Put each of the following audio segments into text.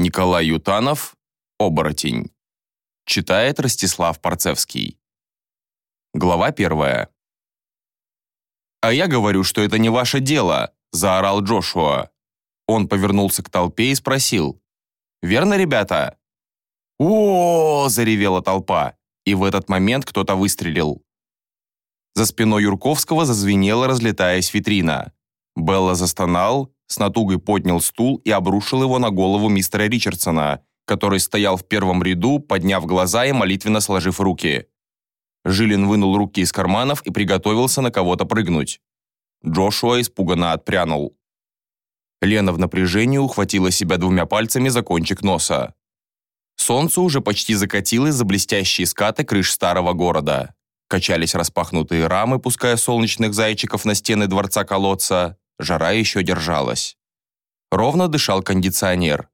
Николай Ютанов, «Оборотень». Читает Ростислав Парцевский. Глава первая. «А я говорю, что это не ваше дело», – заорал Джошуа. Он повернулся к толпе и спросил. «Верно, ребята?» «О!» – заревела толпа, и в этот момент кто-то выстрелил. За спиной Юрковского зазвенела, разлетаясь витрина. Белла застонал, с натугой поднял стул и обрушил его на голову мистера Ричардсона, который стоял в первом ряду, подняв глаза и молитвенно сложив руки. Жилин вынул руки из карманов и приготовился на кого-то прыгнуть. Джошуа испуганно отпрянул. Лена в напряжении ухватила себя двумя пальцами за кончик носа. Солнце уже почти закатилось за блестящие скаты крыш старого города. Качались распахнутые рамы, пуская солнечных зайчиков на стены дворца-колодца. Жара еще держалась. Ровно дышал кондиционер.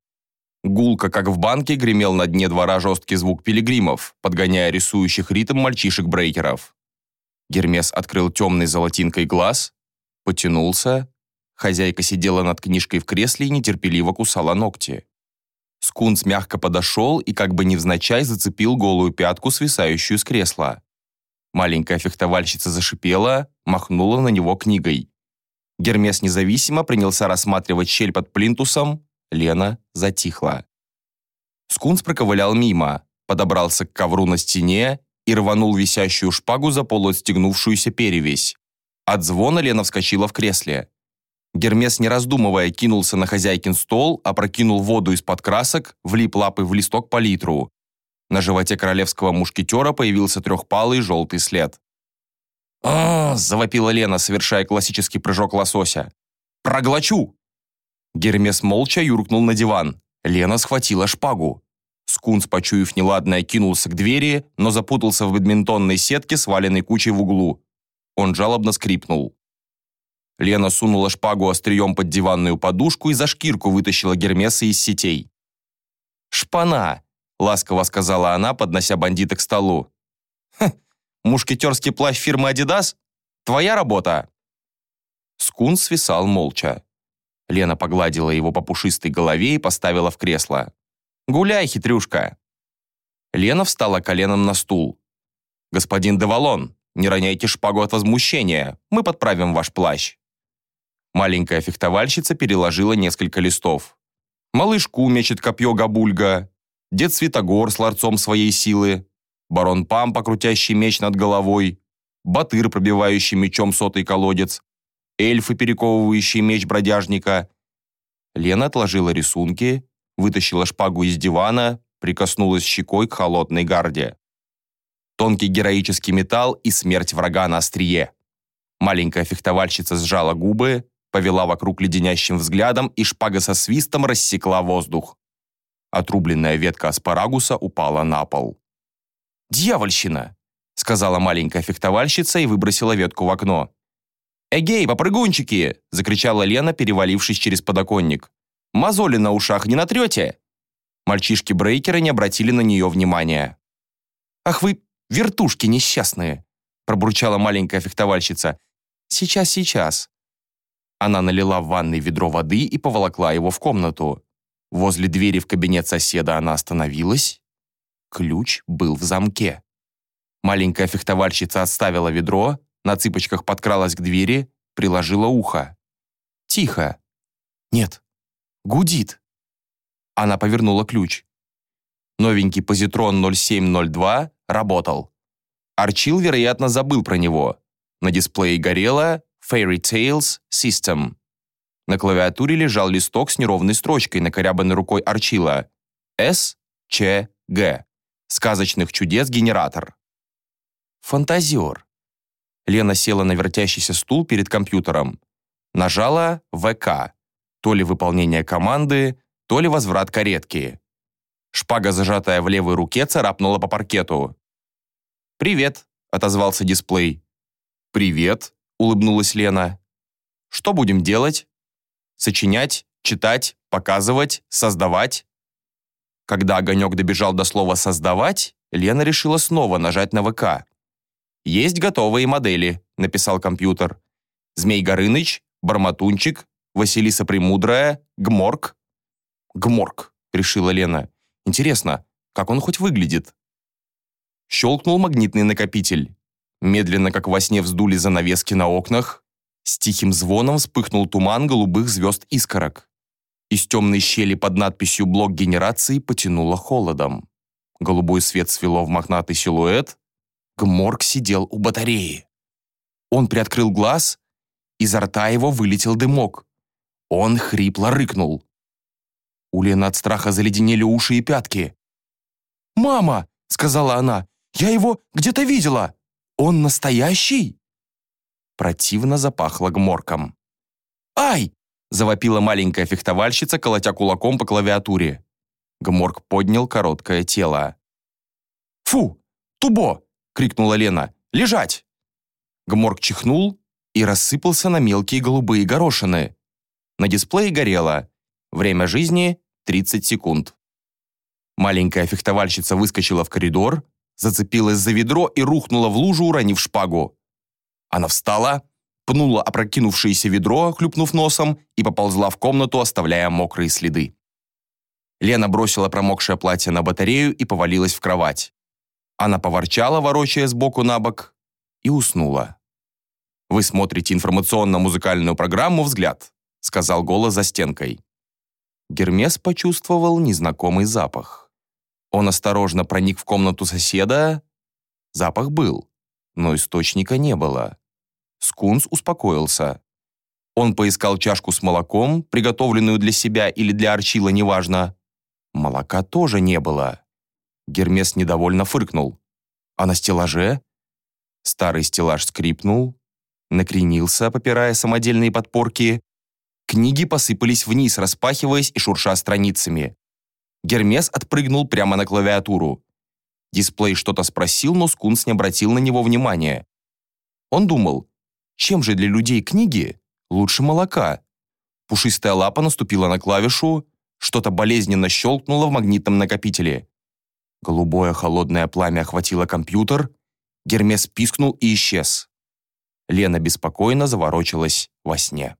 Гулко, как в банке, гремел на дне двора жесткий звук пилигримов, подгоняя рисующих ритм мальчишек-брейкеров. Гермес открыл темный золотинкой глаз, потянулся. Хозяйка сидела над книжкой в кресле и нетерпеливо кусала ногти. Скунс мягко подошел и как бы невзначай зацепил голую пятку, свисающую с кресла. Маленькая фехтовальщица зашипела, махнула на него книгой. Гермес независимо принялся рассматривать щель под плинтусом. Лена затихла. Скунс проковылял мимо, подобрался к ковру на стене и рванул висящую шпагу за полуотстегнувшуюся перевесь. От звона Лена вскочила в кресле. Гермес, не раздумывая, кинулся на хозяйкин стол, опрокинул воду из-под красок, влип лапы в листок палитру. На животе королевского мушкетера появился трехпалый желтый след а завопила Лена, совершая классический прыжок лосося. «Проглочу!» Гермес молча юркнул на диван. Лена схватила шпагу. Скунс, почуяв неладное, кинулся к двери, но запутался в бадминтонной сетке, сваленной кучей в углу. Он жалобно скрипнул. Лена сунула шпагу острием под диванную подушку и за шкирку вытащила Гермеса из сетей. «Шпана!» – ласково сказала она, поднося бандита к столу. «Хм, Мушкетерский плащ фирмы «Adidas»? Твоя работа?» Скун свисал молча. Лена погладила его по пушистой голове и поставила в кресло. «Гуляй, хитрюшка!» Лена встала коленом на стул. «Господин Девалон, не роняйте шпагу от возмущения, мы подправим ваш плащ». Маленькая фехтовальщица переложила несколько листов. Малышку мечет копье Габульга, дед Святогор с ларцом своей силы, барон Пампа, крутящий меч над головой, батыр, пробивающий мечом сотый колодец, эльфы, перековывающие меч бродяжника. Лена отложила рисунки, вытащила шпагу из дивана, прикоснулась щекой к холодной гарде. Тонкий героический металл и смерть врага на острие. Маленькая фехтовальщица сжала губы, повела вокруг леденящим взглядом, и шпага со свистом рассекла воздух. Отрубленная ветка аспарагуса упала на пол. «Дьявольщина!» — сказала маленькая фехтовальщица и выбросила ветку в окно. «Эгей, попрыгунчики!» — закричала Лена, перевалившись через подоконник. «Мозоли на ушах не натрете?» Мальчишки-брейкеры не обратили на нее внимания. «Ах вы, вертушки несчастные!» — пробурчала маленькая фехтовальщица. «Сейчас, сейчас!» Она налила в ванной ведро воды и поволокла его в комнату. Возле двери в кабинет соседа она остановилась Ключ был в замке. Маленькая фехтовальщица отставила ведро, на цыпочках подкралась к двери, приложила ухо. Тихо. Нет. Гудит. Она повернула ключ. Новенький позитрон 0702 работал. Арчил, вероятно, забыл про него. На дисплее горело Fairy Tales System. На клавиатуре лежал листок с неровной строчкой, накорябанной рукой Арчила. С, Ч, Г. Сказочных чудес генератор. Фантазер. Лена села на вертящийся стул перед компьютером. Нажала ВК. То ли выполнение команды, то ли возврат каретки. Шпага, зажатая в левой руке, царапнула по паркету. «Привет», — отозвался дисплей. «Привет», — улыбнулась Лена. «Что будем делать? Сочинять, читать, показывать, создавать?» Когда огонек добежал до слова «создавать», Лена решила снова нажать на ВК. «Есть готовые модели», — написал компьютер. «Змей Горыныч», «Барматунчик», «Василиса Премудрая», «Гморк». «Гморк», — решила Лена. «Интересно, как он хоть выглядит?» Щелкнул магнитный накопитель. Медленно, как во сне, вздули занавески на окнах. С тихим звоном вспыхнул туман голубых звезд искорок. Из темной щели под надписью «Блок генерации» потянуло холодом. Голубой свет свело в мохнатый силуэт. Гморг сидел у батареи. Он приоткрыл глаз, изо рта его вылетел дымок. Он хрипло рыкнул. У Лены от страха заледенели уши и пятки. «Мама!» — сказала она. «Я его где-то видела! Он настоящий?» Противно запахло гморком. «Ай!» — завопила маленькая фехтовальщица, колотя кулаком по клавиатуре. Гморк поднял короткое тело. «Фу! Тубо!» — крикнула Лена. «Лежать!» Гморк чихнул и рассыпался на мелкие голубые горошины. На дисплее горело. Время жизни — 30 секунд. Маленькая фехтовальщица выскочила в коридор, зацепилась за ведро и рухнула в лужу, уронив шпагу. Она встала, пнула опрокинувшееся ведро, хлюпнув носом, и поползла в комнату, оставляя мокрые следы. Лена бросила промокшее платье на батарею и повалилась в кровать. Она поворчала, ворочая сбоку на бок, и уснула. «Вы смотрите информационно-музыкальную программу «Взгляд», сказал голос за стенкой. Гермес почувствовал незнакомый запах. Он осторожно проник в комнату соседа. Запах был, но источника не было. Скунс успокоился. Он поискал чашку с молоком, приготовленную для себя или для Арчила, неважно. Молока тоже не было. Гермес недовольно фыркнул. А на стеллаже? Старый стеллаж скрипнул, накренился, попирая самодельные подпорки. Книги посыпались вниз, распахиваясь и шурша страницами. Гермес отпрыгнул прямо на клавиатуру. Дисплей что-то спросил, но Скунс не обратил на него внимания. Он думал, чем же для людей книги лучше молока? Пушистая лапа наступила на клавишу, что-то болезненно щелкнуло в магнитном накопителе. Голубое холодное пламя охватило компьютер, Гермес пискнул и исчез. Лена беспокойно заворочилась во сне.